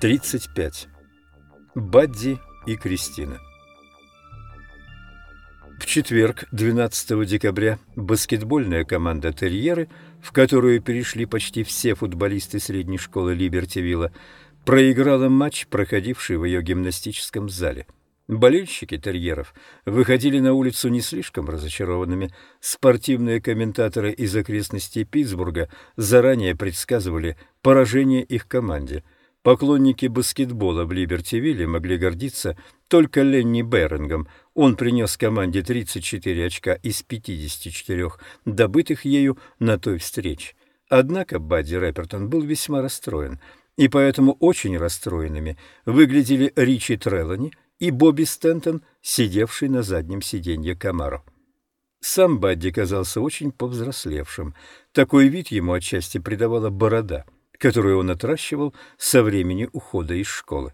Тридцать пять. Бадди и Кристина. В четверг, 12 декабря, баскетбольная команда «Терьеры», в которую перешли почти все футболисты средней школы Либертивилла, проиграла матч, проходивший в ее гимнастическом зале. Болельщики терьеров выходили на улицу не слишком разочарованными. Спортивные комментаторы из окрестностей Питтсбурга заранее предсказывали поражение их команде. Поклонники баскетбола в Либертивилле могли гордиться только Ленни Берингом. Он принес команде 34 очка из 54 добытых ею на той встрече. Однако Бадди Рэпертон был весьма расстроен – и поэтому очень расстроенными выглядели Ричи Треллани и Бобби Стентон, сидевший на заднем сиденье Камаро. Сам Бадди казался очень повзрослевшим. Такой вид ему отчасти придавала борода, которую он отращивал со времени ухода из школы.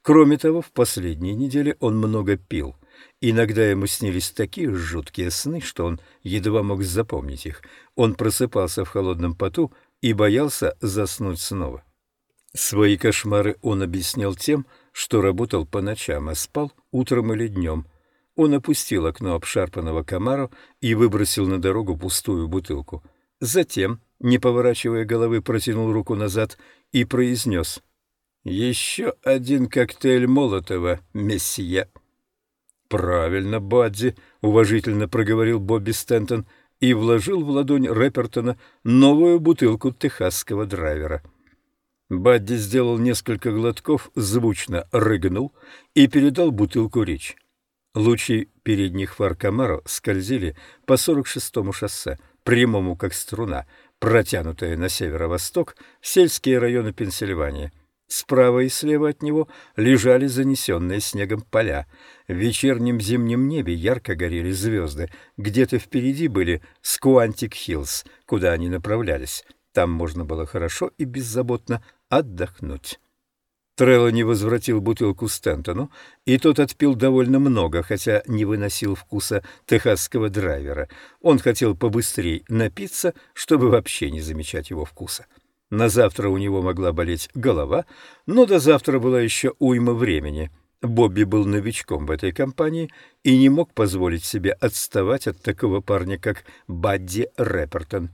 Кроме того, в последние недели он много пил. Иногда ему снились такие жуткие сны, что он едва мог запомнить их. Он просыпался в холодном поту и боялся заснуть снова. Свои кошмары он объяснял тем, что работал по ночам, а спал утром или днем. Он опустил окно обшарпанного комару и выбросил на дорогу пустую бутылку. Затем, не поворачивая головы, протянул руку назад и произнес «Еще один коктейль Молотова, месье». «Правильно, Бадди», — уважительно проговорил Бобби Стентон и вложил в ладонь Рэпертона новую бутылку техасского драйвера. Бадди сделал несколько глотков, звучно рыгнул и передал бутылку Ричи. Лучи передних фар Камаро скользили по 46-му шоссе, прямому как струна, протянутая на северо-восток в сельские районы Пенсильвании. Справа и слева от него лежали занесенные снегом поля. В вечернем зимнем небе ярко горели звезды. Где-то впереди были Скуантик-Хиллз, куда они направлялись. Там можно было хорошо и беззаботно отдохнуть. Треллани возвратил бутылку Стентону, и тот отпил довольно много, хотя не выносил вкуса техасского драйвера. Он хотел побыстрее напиться, чтобы вообще не замечать его вкуса. На завтра у него могла болеть голова, но до завтра была еще уйма времени. Бобби был новичком в этой компании и не мог позволить себе отставать от такого парня, как Бадди Рэпертон.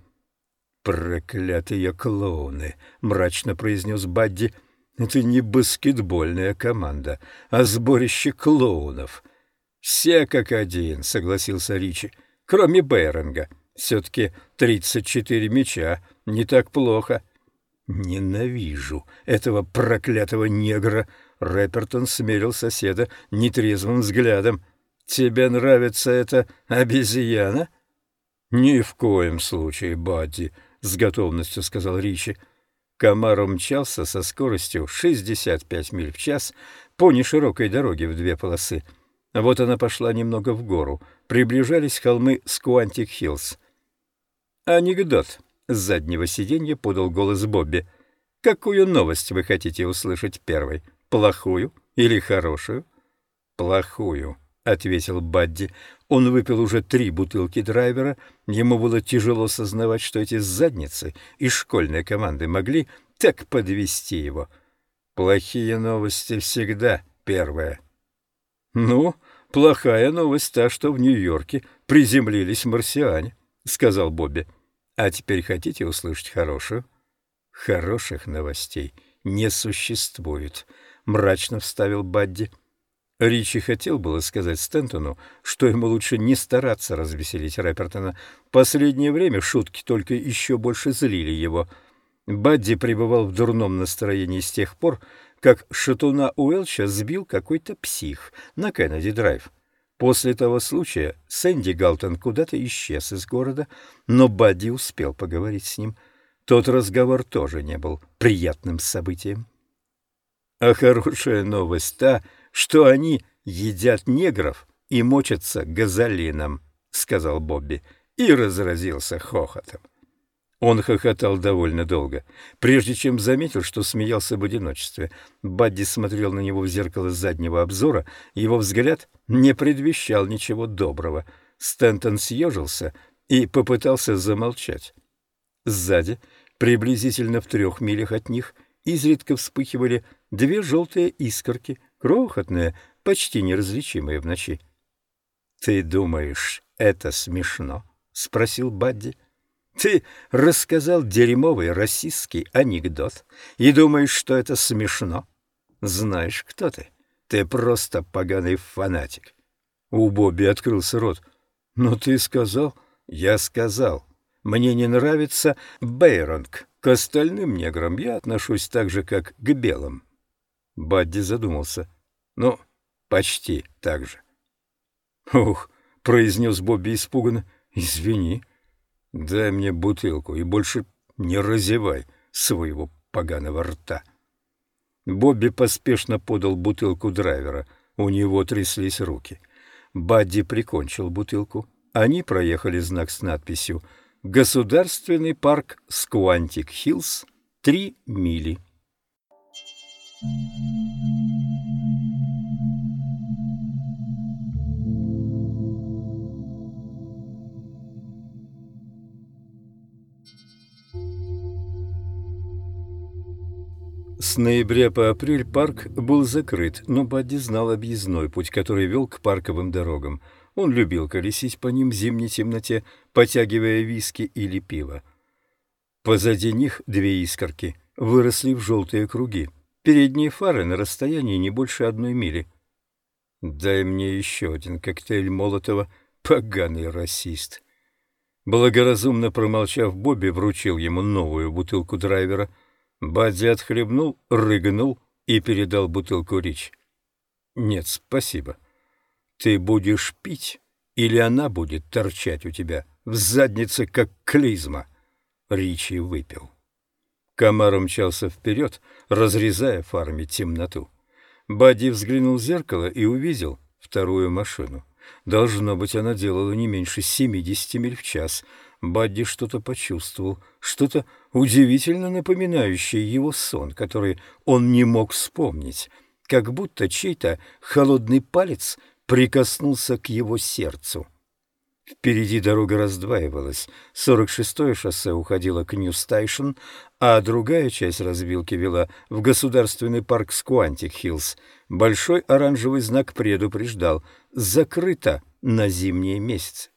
«Проклятые клоуны!» — мрачно произнес Бадди. «Это не баскетбольная команда, а сборище клоунов». «Все как один», — согласился Ричи, — «кроме Беринга. Все-таки тридцать четыре мяча, не так плохо». «Ненавижу этого проклятого негра!» — Рэпертон смерил соседа нетрезвым взглядом. «Тебе нравится эта обезьяна?» «Ни в коем случае, Бадди», — с готовностью сказал Ричи. Камаро мчался со скоростью 65 миль в час по неширокой дороге в две полосы. Вот она пошла немного в гору. Приближались холмы Скуантик-Хиллз. «Анекдот», — с заднего сиденья подал голос Бобби. «Какую новость вы хотите услышать первой? Плохую или хорошую?» «Плохую», — ответил Бадди. Он выпил уже три бутылки драйвера. Ему было тяжело сознавать, что эти задницы из школьной команды могли так подвести его. Плохие новости всегда первая. «Ну, плохая новость та, что в Нью-Йорке приземлились марсиане», — сказал Бобби. «А теперь хотите услышать хорошую?» «Хороших новостей не существует», — мрачно вставил Бадди. Ричи хотел было сказать Стентону, что ему лучше не стараться развеселить Рэпертона. Последнее время шутки только еще больше злили его. Бадди пребывал в дурном настроении с тех пор, как шатуна Уэлча сбил какой-то псих на Кеннеди-драйв. После того случая Сэнди Галтон куда-то исчез из города, но Бадди успел поговорить с ним. Тот разговор тоже не был приятным событием. А хорошая новость та, что они едят негров и мочатся газолином, — сказал Бобби и разразился хохотом. Он хохотал довольно долго, прежде чем заметил, что смеялся в одиночестве. Бадди смотрел на него в зеркало заднего обзора, его взгляд не предвещал ничего доброго. Стентон съежился и попытался замолчать. Сзади, приблизительно в трех милях от них, изредка вспыхивали две желтые искорки, крохотные, почти неразличимые в ночи. — Ты думаешь, это смешно? — спросил Бадди. — Ты рассказал дерьмовый расистский анекдот и думаешь, что это смешно? Знаешь, кто ты? Ты просто поганый фанатик. У Бобби открылся рот. — Но ты сказал... — Я сказал. Мне не нравится Бейронг. К остальным неграм я отношусь так же, как к белым. Бадди задумался. Ну, почти так же. «Ух!» — произнес Бобби испуганно. «Извини. Дай мне бутылку и больше не разевай своего поганого рта». Бобби поспешно подал бутылку драйвера. У него тряслись руки. Бадди прикончил бутылку. Они проехали знак с надписью. Государственный парк Скуантик Хиллз, 3 мили. С ноября по апрель парк был закрыт, но Бадди знал объездной путь, который вел к парковым дорогам – он любил колесить по ним в зимней темноте, потягивая виски или пиво. Позади них две искорки выросли в желтые круги. Передние фары на расстоянии не больше одной мили. «Дай мне еще один коктейль Молотова, поганый расист». Благоразумно промолчав, Бобби вручил ему новую бутылку драйвера. Бадди отхлебнул, рыгнул и передал бутылку Рич. «Нет, спасибо». Ты будешь пить, или она будет торчать у тебя в заднице, как клизма?» Ричи выпил. Комар умчался вперед, разрезая фарами темноту. Бадди взглянул в зеркало и увидел вторую машину. Должно быть, она делала не меньше семидесяти миль в час. Бадди что-то почувствовал, что-то удивительно напоминающее его сон, который он не мог вспомнить, как будто чей-то холодный палец прикоснулся к его сердцу. Впереди дорога раздваивалась. 46-е шоссе уходило к Нью-Стайшн, а другая часть развилки вела в государственный парк Скуантик-Хиллз. Большой оранжевый знак предупреждал «Закрыто на зимние месяцы».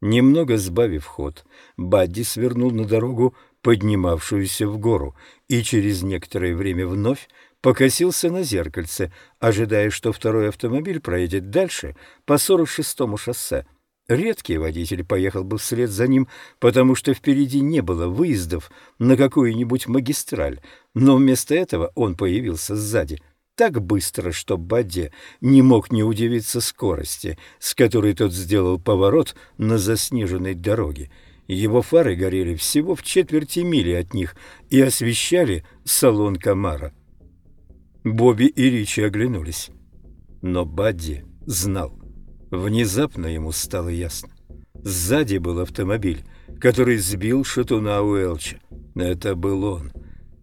Немного сбавив ход, Бадди свернул на дорогу, поднимавшуюся в гору, и через некоторое время вновь покосился на зеркальце, ожидая, что второй автомобиль проедет дальше по 46-му шоссе. Редкий водитель поехал бы вслед за ним, потому что впереди не было выездов на какую-нибудь магистраль, но вместо этого он появился сзади так быстро, что Бадди не мог не удивиться скорости, с которой тот сделал поворот на заснеженной дороге. Его фары горели всего в четверти мили от них и освещали салон Камара. Бобби и Ричи оглянулись. Но Бадди знал. Внезапно ему стало ясно. Сзади был автомобиль, который сбил шатуна Уэлча. Это был он.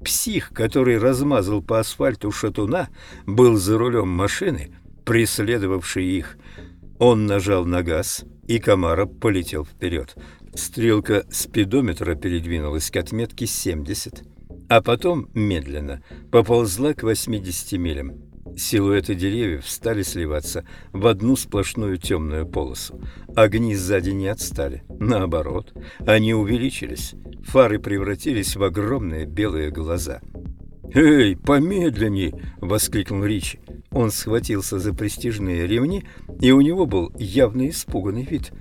Псих, который размазал по асфальту шатуна, был за рулем машины, преследовавшей их. Он нажал на газ, и Камара полетел вперед. Стрелка спидометра передвинулась к отметке 70 а потом медленно поползла к 80 милям. Силуэты деревьев стали сливаться в одну сплошную темную полосу. Огни сзади не отстали. Наоборот, они увеличились. Фары превратились в огромные белые глаза. «Эй, помедленней!» — воскликнул Ричи. Он схватился за престижные ремни, и у него был явно испуганный вид.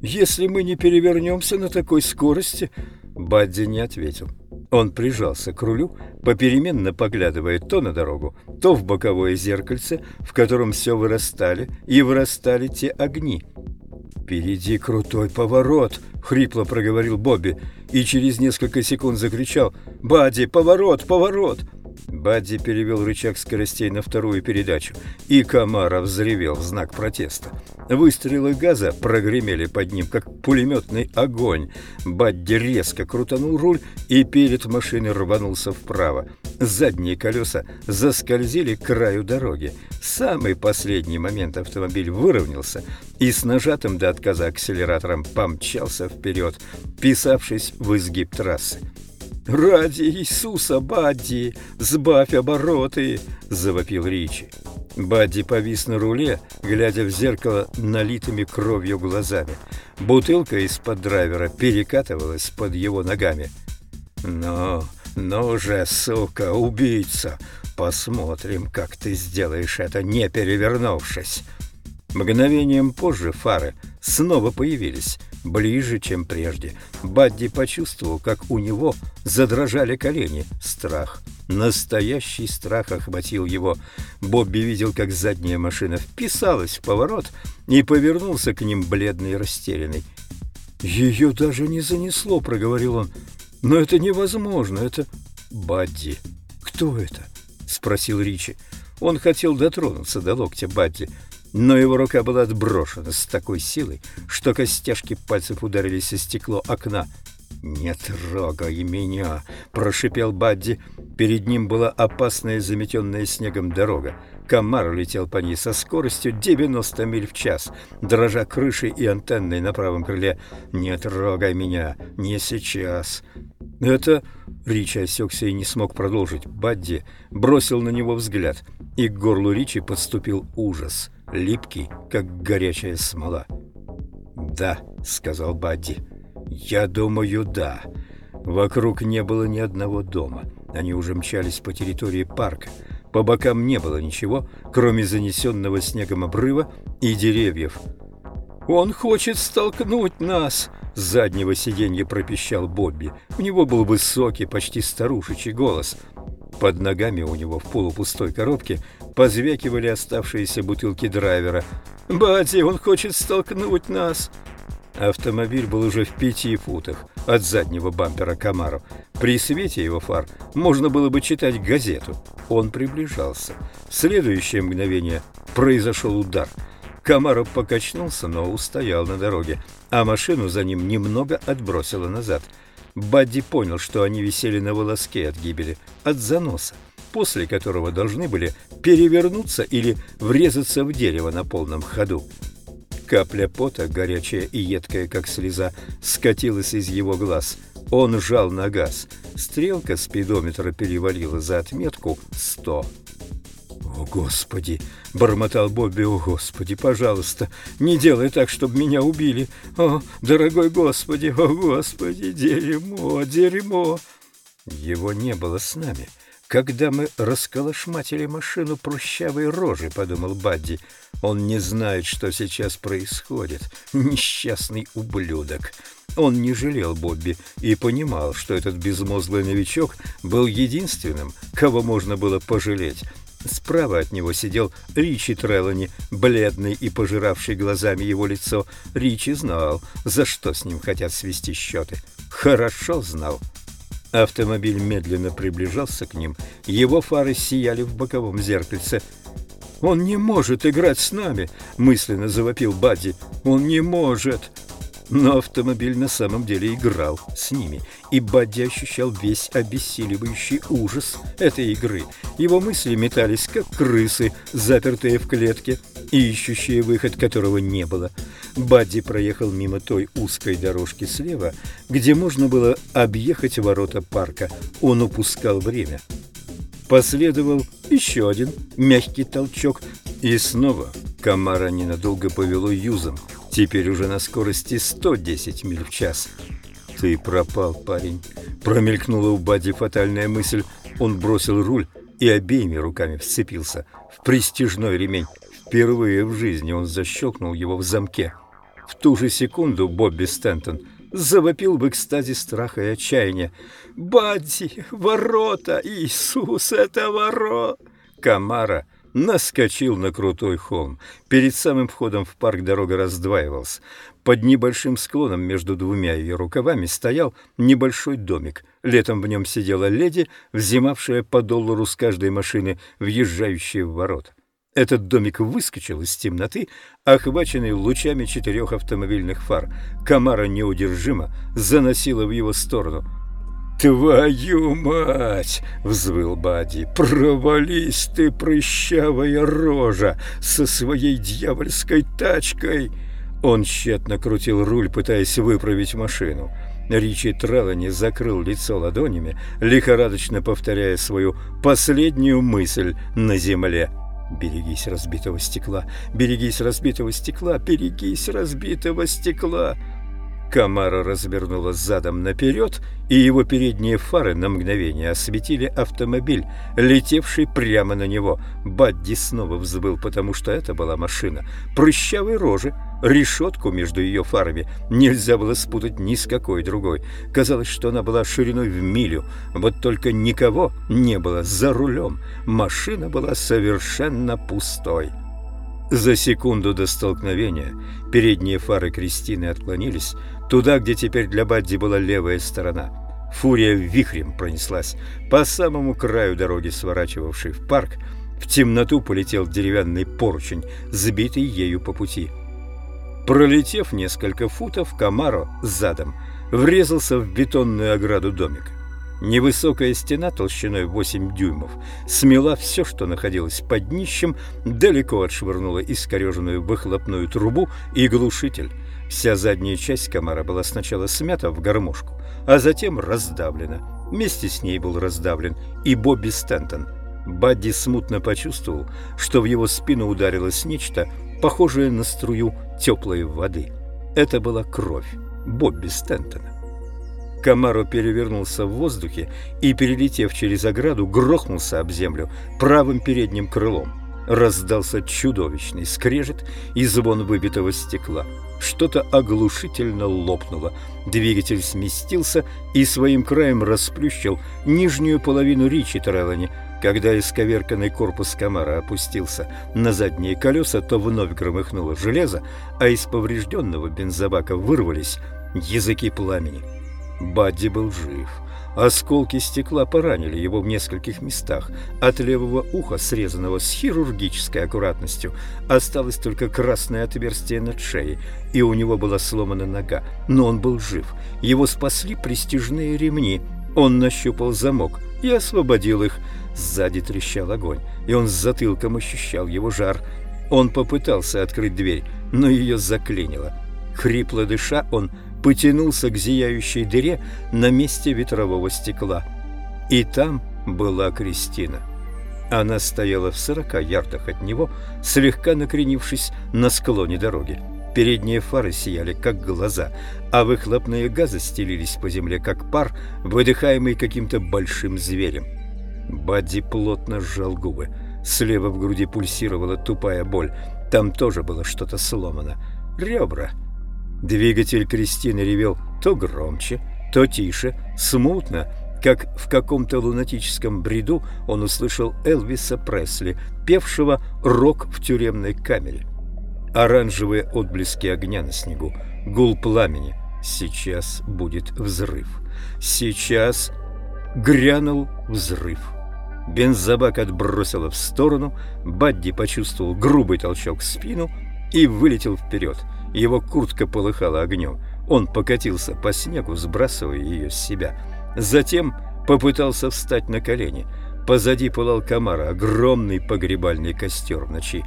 «Если мы не перевернемся на такой скорости...» Бадди не ответил. Он прижался к рулю, попеременно поглядывая то на дорогу, то в боковое зеркальце, в котором все вырастали и вырастали те огни. «Впереди крутой поворот!» — хрипло проговорил Бобби и через несколько секунд закричал «Бадди, поворот, поворот!» Бадди перевел рычаг скоростей на вторую передачу, и Камара взревел в знак протеста. Выстрелы газа прогремели под ним, как пулеметный огонь. Бадди резко крутанул руль, и перед машиной рванулся вправо. Задние колеса заскользили к краю дороги. В самый последний момент автомобиль выровнялся и с нажатым до отказа акселератором помчался вперед, писавшись в изгиб трассы. «Ради Иисуса, Бадди, сбавь обороты!» — завопил Ричи. Бадди повис на руле, глядя в зеркало налитыми кровью глазами. Бутылка из-под драйвера перекатывалась под его ногами. «Ну, ну же, сука, убийца! Посмотрим, как ты сделаешь это, не перевернувшись!» Мгновением позже фары снова появились, ближе, чем прежде. Бадди почувствовал, как у него задрожали колени. Страх. Настоящий страх охватил его. Бобби видел, как задняя машина вписалась в поворот и повернулся к ним бледный и растерянный. «Ее даже не занесло», — проговорил он. «Но это невозможно, это...» «Бадди». «Кто это?» — спросил Ричи. Он хотел дотронуться до локтя Бадди, но его рука была отброшена с такой силой, что костяшки пальцев ударились о стекло окна. «Не трогай меня!» – прошипел Бадди. Перед ним была опасная заметенная снегом дорога. Комар летел по ней со скоростью 90 миль в час, дрожа крышей и антенной на правом крыле. «Не трогай меня! Не сейчас!» «Это...» — Ричи осекся и не смог продолжить. Бадди бросил на него взгляд, и к горлу Ричи подступил ужас, липкий, как горячая смола. «Да», — сказал Бадди. «Я думаю, да». Вокруг не было ни одного дома. Они уже мчались по территории парка. По бокам не было ничего, кроме занесенного снегом обрыва и деревьев. «Он хочет столкнуть нас!» С заднего сиденья пропищал Бобби. У него был высокий, почти старушечий голос. Под ногами у него в полупустой коробке позвякивали оставшиеся бутылки драйвера. «Бадди, он хочет столкнуть нас!» Автомобиль был уже в пяти футах от заднего бампера Камару. При свете его фар можно было бы читать газету. Он приближался. В следующее мгновение произошел удар. Камаров покачнулся, но устоял на дороге, а машину за ним немного отбросило назад. Бадди понял, что они висели на волоске от гибели, от заноса, после которого должны были перевернуться или врезаться в дерево на полном ходу. Капля пота, горячая и едкая, как слеза, скатилась из его глаз. Он жал на газ. Стрелка спидометра перевалила за отметку сто. «О, Господи!» — бормотал Бобби. «О, Господи, пожалуйста, не делай так, чтобы меня убили! О, дорогой Господи! О, Господи! Дерьмо! Дерьмо!» Его не было с нами. «Когда мы расколошматили машину прущавой рожи», — подумал Бадди, — «он не знает, что сейчас происходит. Несчастный ублюдок». Он не жалел Бобби и понимал, что этот безмозглый новичок был единственным, кого можно было пожалеть. Справа от него сидел Ричи Треллани, бледный и пожиравший глазами его лицо. Ричи знал, за что с ним хотят свести счеты. Хорошо знал. Автомобиль медленно приближался к ним, его фары сияли в боковом зеркальце. «Он не может играть с нами!» — мысленно завопил Бадди. «Он не может!» Но автомобиль на самом деле играл с ними, и Бадди ощущал весь обессиливающий ужас этой игры. Его мысли метались, как крысы, запертые в клетке, и ищущие выход которого не было. Бадди проехал мимо той узкой дорожки слева, где можно было объехать ворота парка. Он упускал время. Последовал еще один мягкий толчок, и снова Камара ненадолго повело юзом теперь уже на скорости 110 миль в час. «Ты пропал, парень!» Промелькнула у Бадди фатальная мысль. Он бросил руль и обеими руками вцепился в престижной ремень. Впервые в жизни он защелкнул его в замке. В ту же секунду Бобби Стентон завопил в экстазе страха и отчаяния. «Бадди! Ворота! Иисус, это воро!» Камара наскочил на крутой холм. Перед самым входом в парк дорога раздваивалась. Под небольшим склоном между двумя ее рукавами стоял небольшой домик. Летом в нем сидела леди, взимавшая по доллару с каждой машины, въезжающей в ворот. Этот домик выскочил из темноты, охваченный лучами четырех автомобильных фар. Камара неудержимо заносила в его сторону. «Твою мать!» — взвыл Бадди. «Провались ты, прыщавая рожа, со своей дьявольской тачкой!» Он тщетно крутил руль, пытаясь выправить машину. Ричи Треллани закрыл лицо ладонями, лихорадочно повторяя свою последнюю мысль на земле. «Берегись разбитого стекла! Берегись разбитого стекла! Берегись разбитого стекла!» Камара развернулась задом наперед, и его передние фары на мгновение осветили автомобиль, летевший прямо на него. Бадди снова взвыл, потому что это была машина прыщавой рожи. Решетку между ее фарами нельзя было спутать ни с какой другой. Казалось, что она была шириной в милю, вот только никого не было за рулем. Машина была совершенно пустой. За секунду до столкновения передние фары Кристины отклонились туда, где теперь для Бадди была левая сторона. Фурия вихрем пронеслась по самому краю дороги, сворачивавшей в парк. В темноту полетел деревянный поручень, сбитый ею по пути. Пролетев несколько футов, Камаро задом врезался в бетонную ограду домика. Невысокая стена толщиной 8 дюймов смела все, что находилось под днищем, далеко отшвырнула искореженную выхлопную трубу и глушитель. Вся задняя часть комара была сначала смята в гармошку, а затем раздавлена. Вместе с ней был раздавлен и Бобби Стентон. Бадди смутно почувствовал, что в его спину ударилось нечто, похожее на струю теплой воды. Это была кровь Бобби Стентона. Камаро перевернулся в воздухе и, перелетев через ограду, грохнулся об землю правым передним крылом. Раздался чудовищный скрежет и звон выбитого стекла. Что-то оглушительно лопнуло. Двигатель сместился и своим краем расплющил нижнюю половину Ричи Треллани. Когда исковерканный корпус комара опустился на задние колеса, то вновь громыхнуло железо, а из поврежденного бензобака вырвались языки пламени. Бадди был жив. Осколки стекла поранили его в нескольких местах. От левого уха, срезанного с хирургической аккуратностью, осталось только красное отверстие над шеей, и у него была сломана нога. Но он был жив. Его спасли престижные ремни. Он нащупал замок и освободил их. Сзади трещал огонь, и он с затылком ощущал его жар. Он попытался открыть дверь, но ее заклинило. Хрипло дыша, он потянулся к зияющей дыре на месте ветрового стекла. И там была Кристина. Она стояла в сорока ярдах от него, слегка накренившись на склоне дороги. Передние фары сияли, как глаза, а выхлопные газы стелились по земле, как пар, выдыхаемый каким-то большим зверем. Бадди плотно сжал губы. Слева в груди пульсировала тупая боль. Там тоже было что-то сломано. Ребра. Двигатель Кристины ревел то громче, то тише, смутно, как в каком-то лунатическом бреду он услышал Элвиса Пресли, певшего рок в тюремной камере. Оранжевые отблески огня на снегу, гул пламени. Сейчас будет взрыв. Сейчас грянул взрыв. Бензобак отбросило в сторону, Бадди почувствовал грубый толчок в спину и вылетел вперед – его куртка полыхала огнем. Он покатился по снегу, сбрасывая ее с себя. Затем попытался встать на колени. Позади пылал комара, огромный погребальный костер в ночи.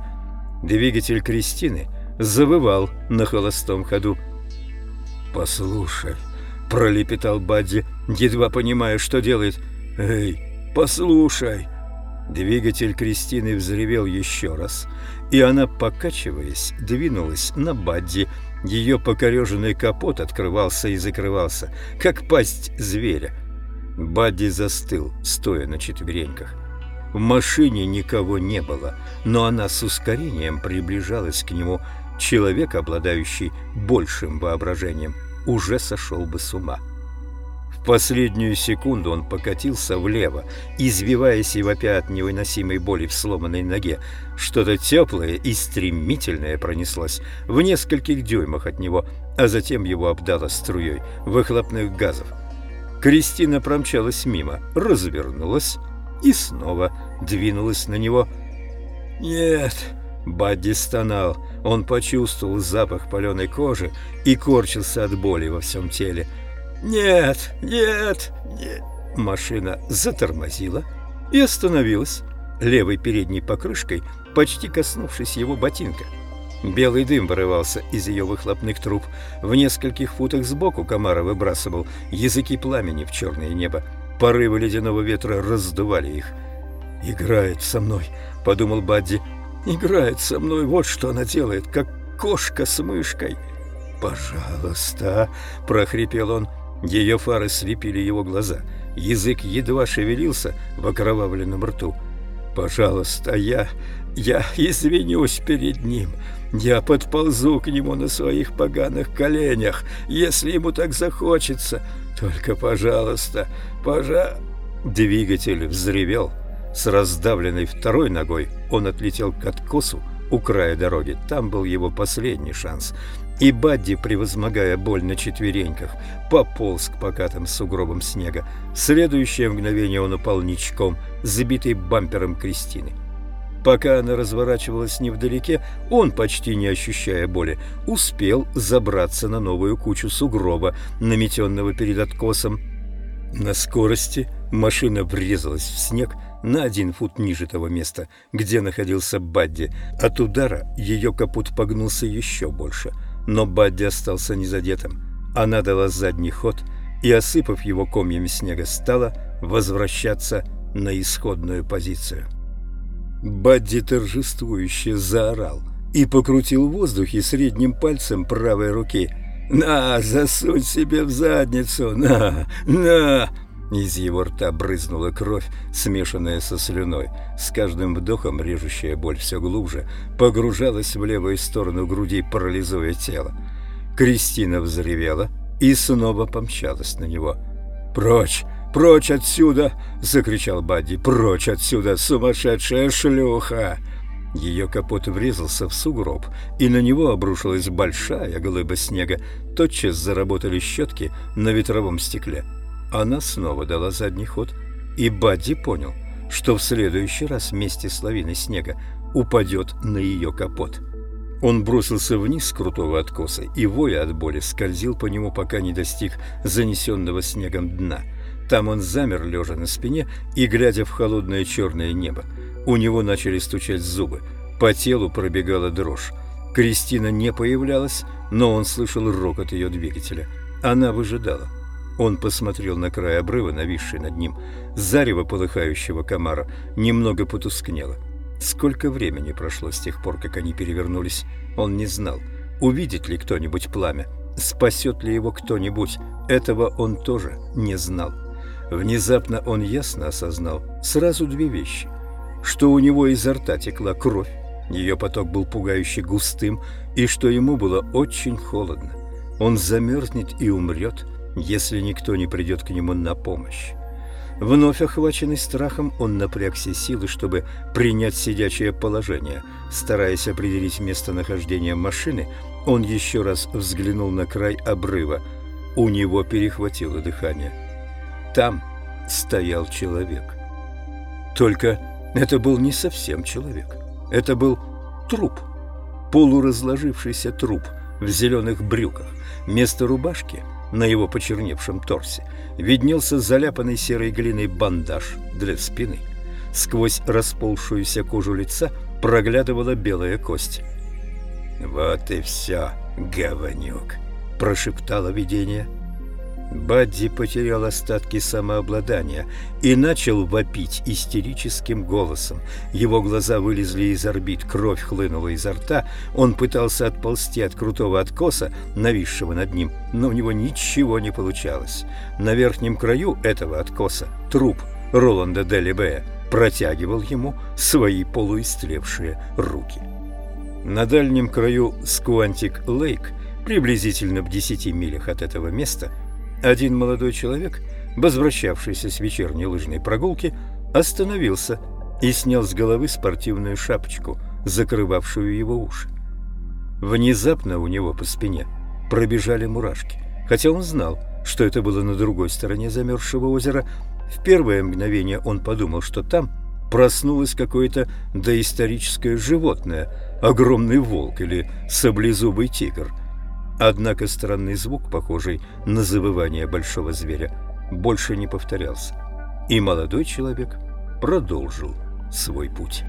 Двигатель Кристины завывал на холостом ходу. «Послушай», — пролепетал Бадди, едва понимая, что делает. «Эй, послушай!» Двигатель Кристины взревел еще раз, и она, покачиваясь, двинулась на Бадди. Ее покореженный капот открывался и закрывался, как пасть зверя. Бадди застыл, стоя на четвереньках. В машине никого не было, но она с ускорением приближалась к нему. Человек, обладающий большим воображением, уже сошел бы с ума последнюю секунду он покатился влево, извиваясь и вопя от невыносимой боли в сломанной ноге. Что-то теплое и стремительное пронеслось в нескольких дюймах от него, а затем его обдало струей выхлопных газов. Кристина промчалась мимо, развернулась и снова двинулась на него. «Нет!» Бадди стонал. Он почувствовал запах паленой кожи и корчился от боли во всем теле. «Нет! Нет! Нет!» Машина затормозила и остановилась, левой передней покрышкой, почти коснувшись его ботинка. Белый дым вырывался из ее выхлопных труб. В нескольких футах сбоку комара выбрасывал языки пламени в черное небо. Порывы ледяного ветра раздували их. «Играет со мной», — подумал Бадди. «Играет со мной, вот что она делает, как кошка с мышкой». «Пожалуйста», — прохрипел он. Ее фары слепили его глаза. Язык едва шевелился в окровавленном рту. «Пожалуйста, я... я извинюсь перед ним. Я подползу к нему на своих поганых коленях, если ему так захочется. Только, пожалуйста, пожа...» Двигатель взревел. С раздавленной второй ногой он отлетел к откосу у края дороги. Там был его последний шанс. И Бадди, превозмогая боль на четвереньках, пополз к покатым сугробам снега. В следующее мгновение он упал ничком, забитый бампером Кристины. Пока она разворачивалась невдалеке, он, почти не ощущая боли, успел забраться на новую кучу сугроба, наметенного перед откосом. На скорости машина врезалась в снег на один фут ниже того места, где находился Бадди. От удара ее капот погнулся еще больше, но Бадди остался незадетым. Она дала задний ход и, осыпав его комьями снега, стала возвращаться на исходную позицию. Бадди торжествующе заорал и покрутил в воздухе средним пальцем правой руки. «На, засунь себе в задницу! На, на!» Из его рта брызнула кровь, смешанная со слюной. С каждым вдохом режущая боль все глубже погружалась в левую сторону груди, парализуя тело. Кристина взревела и снова помчалась на него. «Прочь! «Прочь отсюда!» — закричал Бадди. «Прочь отсюда, сумасшедшая шлюха!» Ее капот врезался в сугроб, и на него обрушилась большая глыба снега. Тотчас заработали щетки на ветровом стекле. Она снова дала задний ход, и Бадди понял, что в следующий раз вместе с лавиной снега упадет на ее капот. Он бросился вниз с крутого откоса и, воя от боли, скользил по нему, пока не достиг занесенного снегом дна — там он замер, лежа на спине и глядя в холодное черное небо. У него начали стучать зубы. По телу пробегала дрожь. Кристина не появлялась, но он слышал рокот ее двигателя. Она выжидала. Он посмотрел на край обрыва, нависший над ним. Зарево полыхающего комара немного потускнело. Сколько времени прошло с тех пор, как они перевернулись, он не знал. Увидит ли кто-нибудь пламя? Спасет ли его кто-нибудь? Этого он тоже не знал. Внезапно он ясно осознал сразу две вещи. Что у него изо рта текла кровь, ее поток был пугающе густым, и что ему было очень холодно. Он замерзнет и умрет, если никто не придет к нему на помощь. Вновь охваченный страхом, он напряг все силы, чтобы принять сидячее положение. Стараясь определить местонахождение машины, он еще раз взглянул на край обрыва. У него перехватило дыхание. Там стоял человек. Только это был не совсем человек. Это был труп, полуразложившийся труп в зеленых брюках. Вместо рубашки на его почерневшем торсе виднелся заляпанный серой глиной бандаж для спины. Сквозь расползшуюся кожу лица проглядывала белая кость. «Вот и все, говнюк!» – прошептало видение – Бадди потерял остатки самообладания и начал вопить истерическим голосом. Его глаза вылезли из орбит, кровь хлынула изо рта. Он пытался отползти от крутого откоса, нависшего над ним, но у него ничего не получалось. На верхнем краю этого откоса труп Роланда Д. Лебэя протягивал ему свои полуистлевшие руки. На дальнем краю Скуантик-Лейк, приблизительно в десяти милях от этого места, один молодой человек, возвращавшийся с вечерней лыжной прогулки, остановился и снял с головы спортивную шапочку, закрывавшую его уши. Внезапно у него по спине пробежали мурашки, хотя он знал, что это было на другой стороне замерзшего озера. В первое мгновение он подумал, что там проснулось какое-то доисторическое животное, огромный волк или саблезубый тигр. Однако странный звук, похожий на завывание большого зверя, больше не повторялся, и молодой человек продолжил свой путь.